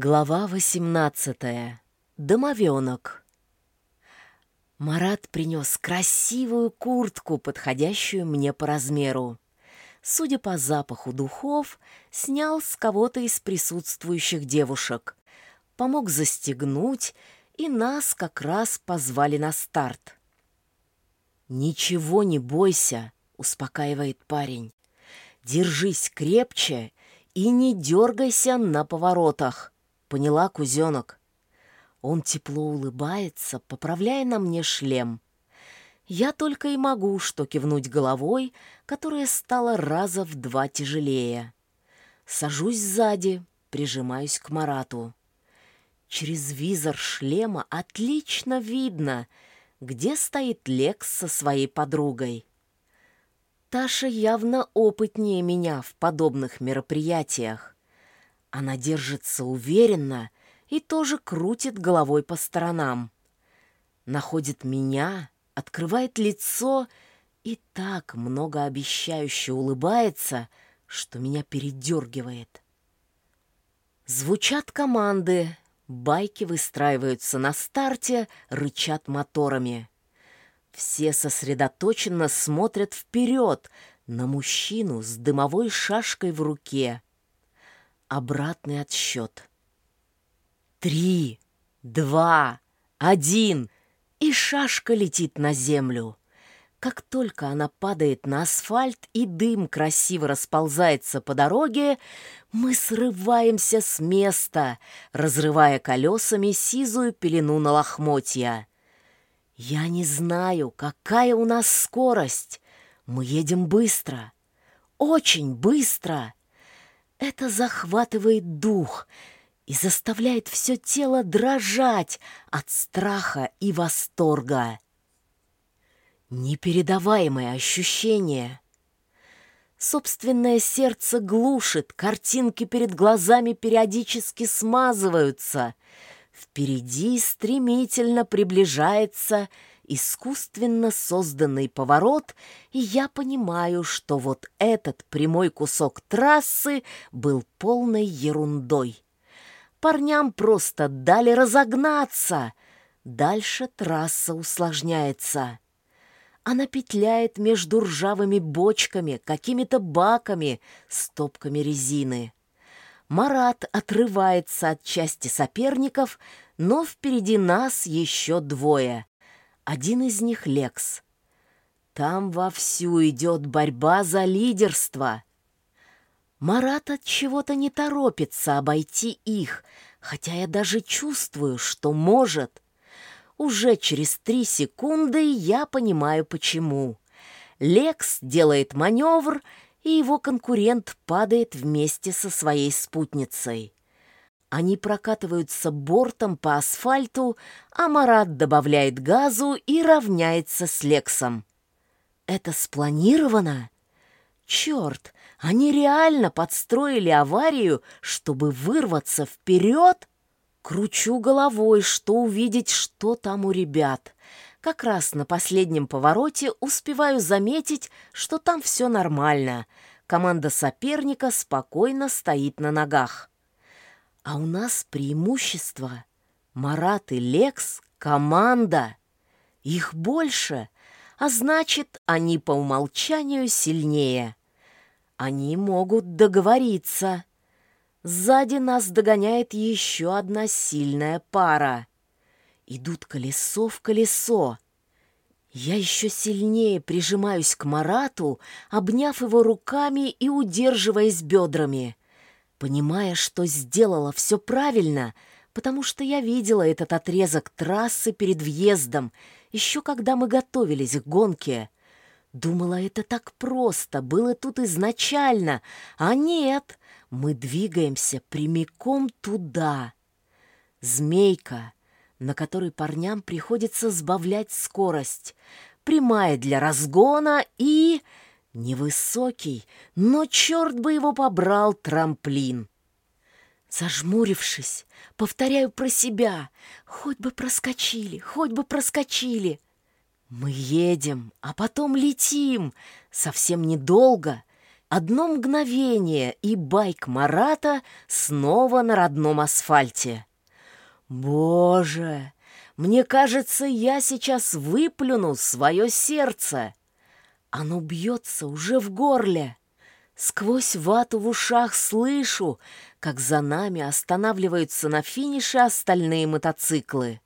Глава 18. Домовенок. Марат принес красивую куртку, подходящую мне по размеру. Судя по запаху духов, снял с кого-то из присутствующих девушек. Помог застегнуть, и нас как раз позвали на старт. «Ничего не бойся», — успокаивает парень. «Держись крепче и не дергайся на поворотах». Поняла, кузенок? Он тепло улыбается, поправляя на мне шлем. Я только и могу что кивнуть головой, которая стала раза в два тяжелее. Сажусь сзади, прижимаюсь к Марату. Через визор шлема отлично видно, где стоит Лекс со своей подругой. Таша явно опытнее меня в подобных мероприятиях. Она держится уверенно и тоже крутит головой по сторонам. Находит меня, открывает лицо и так многообещающе улыбается, что меня передергивает. Звучат команды, байки выстраиваются на старте, рычат моторами. Все сосредоточенно смотрят вперед на мужчину с дымовой шашкой в руке. Обратный отсчет. Три, два, один, и шашка летит на землю. Как только она падает на асфальт и дым красиво расползается по дороге, мы срываемся с места, разрывая колесами сизую пелену на лохмотья. Я не знаю, какая у нас скорость. Мы едем быстро, очень быстро. Это захватывает дух и заставляет все тело дрожать от страха и восторга. Непередаваемое ощущение. Собственное сердце глушит, картинки перед глазами периодически смазываются. Впереди стремительно приближается искусственно созданный поворот, и я понимаю, что вот этот прямой кусок трассы был полной ерундой. Парням просто дали разогнаться. Дальше трасса усложняется. Она петляет между ржавыми бочками, какими-то баками, стопками резины. Марат отрывается от части соперников, но впереди нас еще двое. Один из них — Лекс. Там вовсю идет борьба за лидерство. Марат от чего-то не торопится обойти их, хотя я даже чувствую, что может. Уже через три секунды я понимаю, почему. Лекс делает маневр, и его конкурент падает вместе со своей спутницей. Они прокатываются бортом по асфальту, а Марат добавляет газу и равняется с Лексом. Это спланировано? Черт, они реально подстроили аварию, чтобы вырваться вперед? Кручу головой, что увидеть, что там у ребят. Как раз на последнем повороте успеваю заметить, что там все нормально. Команда соперника спокойно стоит на ногах. А у нас преимущество. Марат и Лекс — команда. Их больше, а значит, они по умолчанию сильнее. Они могут договориться. Сзади нас догоняет еще одна сильная пара. Идут колесо в колесо. Я еще сильнее прижимаюсь к Марату, обняв его руками и удерживаясь бедрами понимая, что сделала все правильно, потому что я видела этот отрезок трассы перед въездом, еще когда мы готовились к гонке. Думала, это так просто, было тут изначально, а нет, мы двигаемся прямиком туда. Змейка, на которой парням приходится сбавлять скорость, прямая для разгона и... Невысокий, но черт бы его побрал трамплин. Зажмурившись, повторяю про себя. Хоть бы проскочили, хоть бы проскочили. Мы едем, а потом летим. Совсем недолго. Одно мгновение, и байк Марата снова на родном асфальте. Боже, мне кажется, я сейчас выплюну свое сердце. Оно бьется уже в горле. Сквозь вату в ушах слышу, как за нами останавливаются на финише остальные мотоциклы.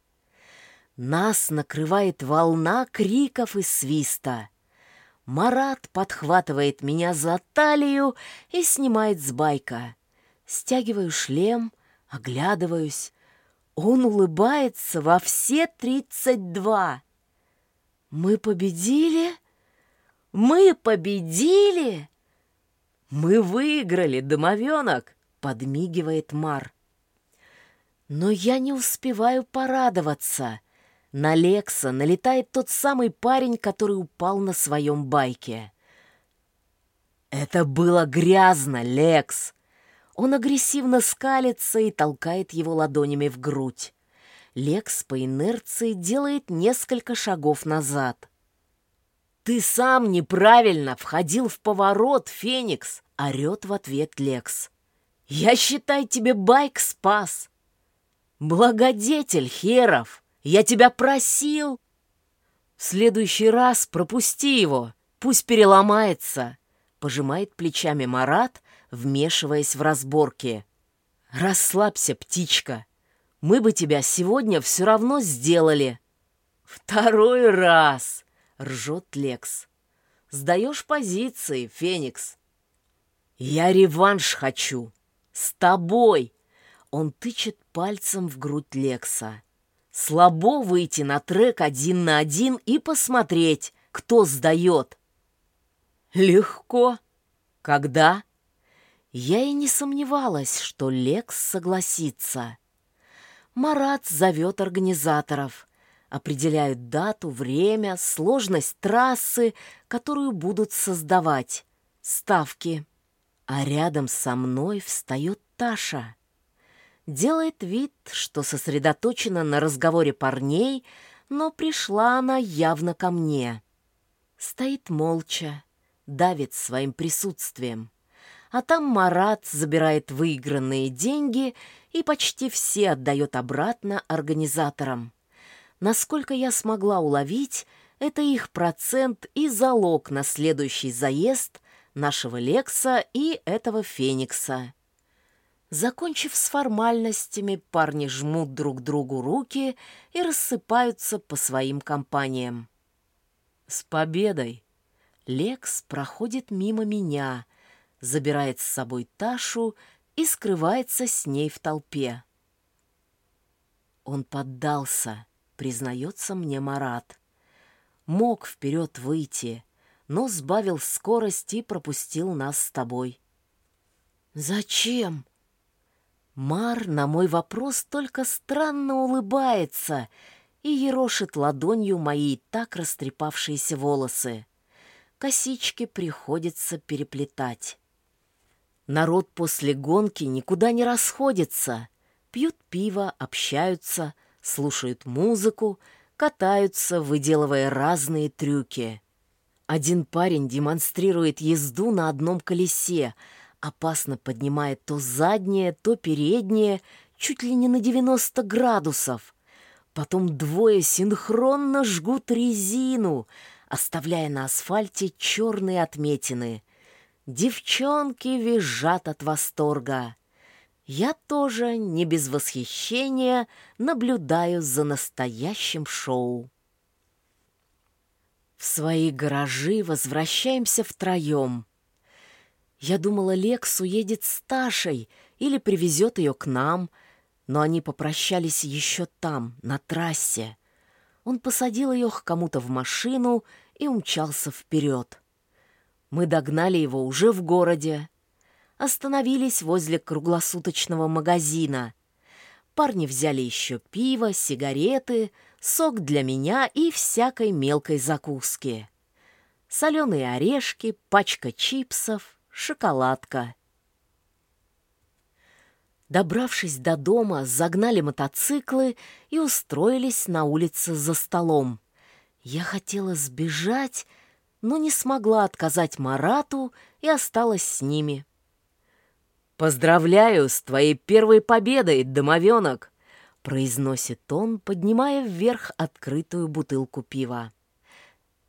Нас накрывает волна криков и свиста. Марат подхватывает меня за талию и снимает с байка. Стягиваю шлем, оглядываюсь. Он улыбается во все тридцать два. Мы победили? Мы победили? Мы выиграли, домовенок, подмигивает Мар. Но я не успеваю порадоваться — на Лекса налетает тот самый парень, который упал на своем байке. «Это было грязно, Лекс!» Он агрессивно скалится и толкает его ладонями в грудь. Лекс по инерции делает несколько шагов назад. «Ты сам неправильно входил в поворот, Феникс!» — орет в ответ Лекс. «Я, считай, тебе байк спас!» «Благодетель, Херов!» Я тебя просил!» «В следующий раз пропусти его, пусть переломается!» Пожимает плечами Марат, вмешиваясь в разборки. «Расслабься, птичка! Мы бы тебя сегодня все равно сделали!» «Второй раз!» — ржет Лекс. «Сдаешь позиции, Феникс!» «Я реванш хочу! С тобой!» Он тычет пальцем в грудь Лекса. Слабо выйти на трек один на один и посмотреть, кто сдает. Легко. Когда? Я и не сомневалась, что Лекс согласится. Марат зовет организаторов. Определяют дату, время, сложность трассы, которую будут создавать, ставки. А рядом со мной встает Таша делает вид, что сосредоточена на разговоре парней, но пришла она явно ко мне. Стоит молча, давит своим присутствием. А там Марат забирает выигранные деньги и почти все отдает обратно организаторам. Насколько я смогла уловить, это их процент и залог на следующий заезд нашего Лекса и этого Феникса. Закончив с формальностями, парни жмут друг другу руки и рассыпаются по своим компаниям. «С победой!» Лекс проходит мимо меня, забирает с собой Ташу и скрывается с ней в толпе. Он поддался, признается мне Марат. Мог вперед выйти, но сбавил скорость и пропустил нас с тобой. «Зачем?» Мар на мой вопрос только странно улыбается и ерошит ладонью мои так растрепавшиеся волосы. Косички приходится переплетать. Народ после гонки никуда не расходится. Пьют пиво, общаются, слушают музыку, катаются, выделывая разные трюки. Один парень демонстрирует езду на одном колесе — опасно поднимает то заднее, то переднее, чуть ли не на 90 градусов. Потом двое синхронно жгут резину, оставляя на асфальте черные отметины. Девчонки визжат от восторга. Я тоже, не без восхищения, наблюдаю за настоящим шоу. В свои гаражи возвращаемся втроем — я думала, Лекс уедет с Ташей или привезет ее к нам, но они попрощались еще там, на трассе. Он посадил ее к кому-то в машину и умчался вперед. Мы догнали его уже в городе. Остановились возле круглосуточного магазина. Парни взяли еще пиво, сигареты, сок для меня и всякой мелкой закуски. Соленые орешки, пачка чипсов — шоколадка. Добравшись до дома, загнали мотоциклы и устроились на улице за столом. Я хотела сбежать, но не смогла отказать Марату и осталась с ними. «Поздравляю с твоей первой победой, домовенок!» произносит он, поднимая вверх открытую бутылку пива.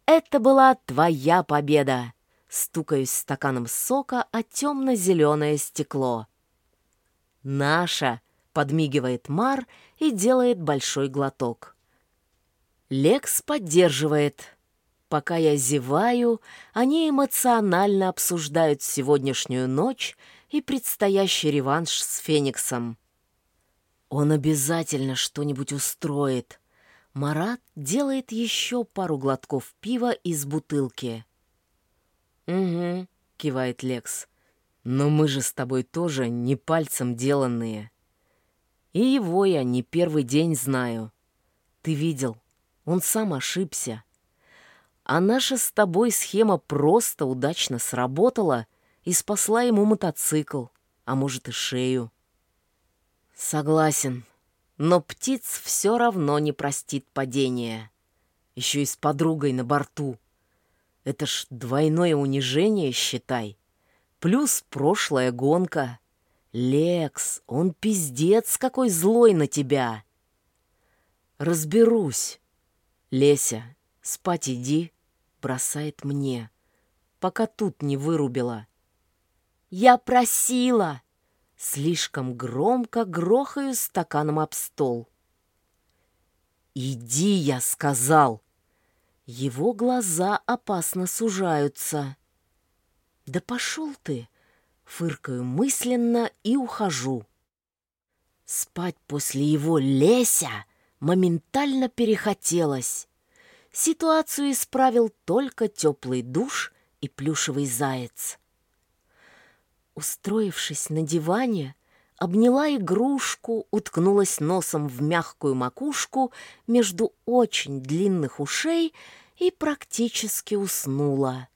«Это была твоя победа!» Стукаюсь стаканом сока о темно-зеленое стекло. «Наша!» — подмигивает Мар и делает большой глоток. Лекс поддерживает. Пока я зеваю, они эмоционально обсуждают сегодняшнюю ночь и предстоящий реванш с Фениксом. Он обязательно что-нибудь устроит. Марат делает еще пару глотков пива из бутылки. «Угу», — кивает Лекс. «Но мы же с тобой тоже не пальцем деланные. И его я не первый день знаю. Ты видел, он сам ошибся. А наша с тобой схема просто удачно сработала и спасла ему мотоцикл, а может и шею. Согласен, но птиц все равно не простит падение. Еще и с подругой на борту. Это ж двойное унижение, считай. Плюс прошлая гонка. Лекс, он пиздец какой злой на тебя. Разберусь. Леся, спать иди, бросает мне, пока тут не вырубила. Я просила, Слишком громко грохаю стаканом об стол. «Иди, я сказал!» Его глаза опасно сужаются. «Да пошел ты!» Фыркаю мысленно и ухожу. Спать после его леся моментально перехотелось. Ситуацию исправил только теплый душ и плюшевый заяц. Устроившись на диване, обняла игрушку, уткнулась носом в мягкую макушку между очень длинных ушей и практически уснула.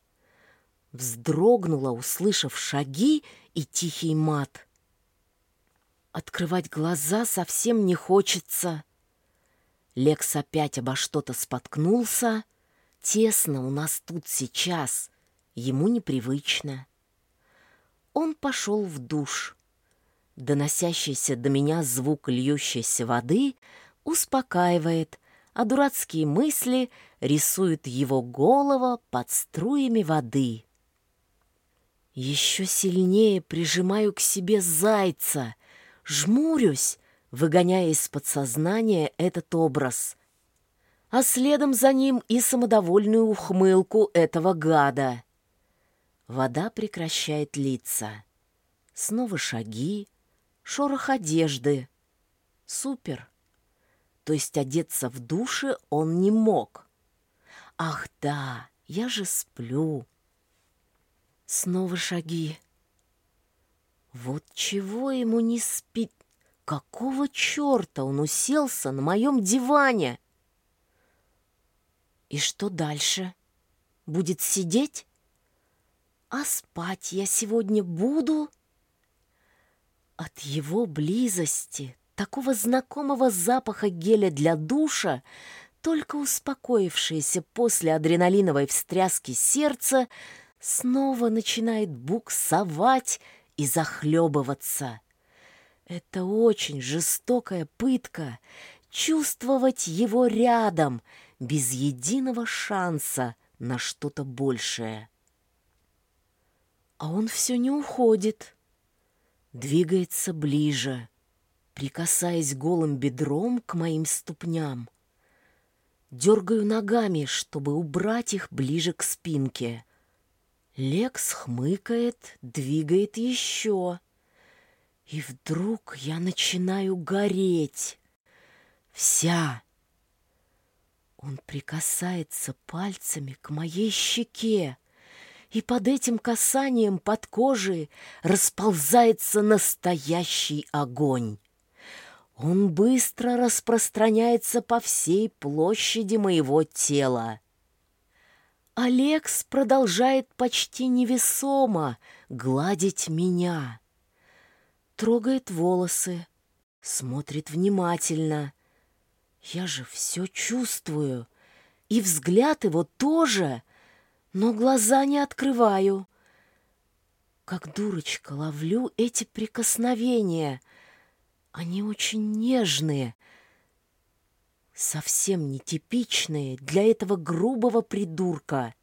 Вздрогнула, услышав шаги и тихий мат. Открывать глаза совсем не хочется. Лекс опять обо что-то споткнулся. Тесно у нас тут сейчас. Ему непривычно он пошел в душ. Доносящийся до меня звук льющейся воды успокаивает, а дурацкие мысли рисуют его голову под струями воды. Еще сильнее прижимаю к себе зайца, жмурюсь, выгоняя из подсознания этот образ. А следом за ним и самодовольную ухмылку этого гада — Вода прекращает литься. Снова шаги, шорох одежды. Супер. То есть одеться в душе он не мог. Ах да, я же сплю. Снова шаги. Вот чего ему не спит? Какого черта он уселся на моем диване? И что дальше? Будет сидеть? А спать я сегодня буду? От его близости, такого знакомого запаха геля для душа, только успокоившееся после адреналиновой встряски сердце снова начинает буксовать и захлебываться. Это очень жестокая пытка — чувствовать его рядом, без единого шанса на что-то большее. А он все не уходит. Двигается ближе, прикасаясь голым бедром к моим ступням. Дергаю ногами, чтобы убрать их ближе к спинке. Лекс хмыкает, двигает еще. И вдруг я начинаю гореть. Вся. Он прикасается пальцами к моей щеке и под этим касанием под кожей расползается настоящий огонь. Он быстро распространяется по всей площади моего тела. Алекс продолжает почти невесомо гладить меня. Трогает волосы, смотрит внимательно. Я же все чувствую, и взгляд его тоже — но глаза не открываю. как дурочка, ловлю эти прикосновения. Они очень нежные, совсем нетипичные для этого грубого придурка.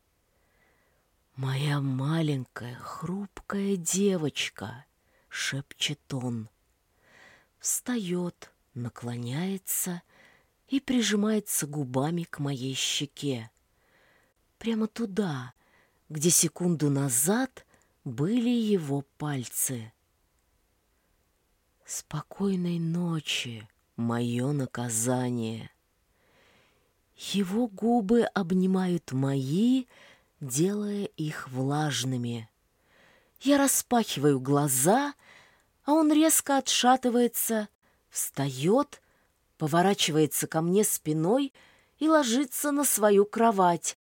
«Моя маленькая, хрупкая девочка», — шепчет он. Встает, наклоняется и прижимается губами к моей щеке. Прямо туда, где секунду назад были его пальцы. Спокойной ночи, мое наказание. Его губы обнимают мои, делая их влажными. Я распахиваю глаза, а он резко отшатывается, встает, поворачивается ко мне спиной и ложится на свою кровать,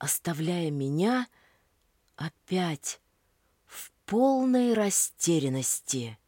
оставляя меня опять в полной растерянности.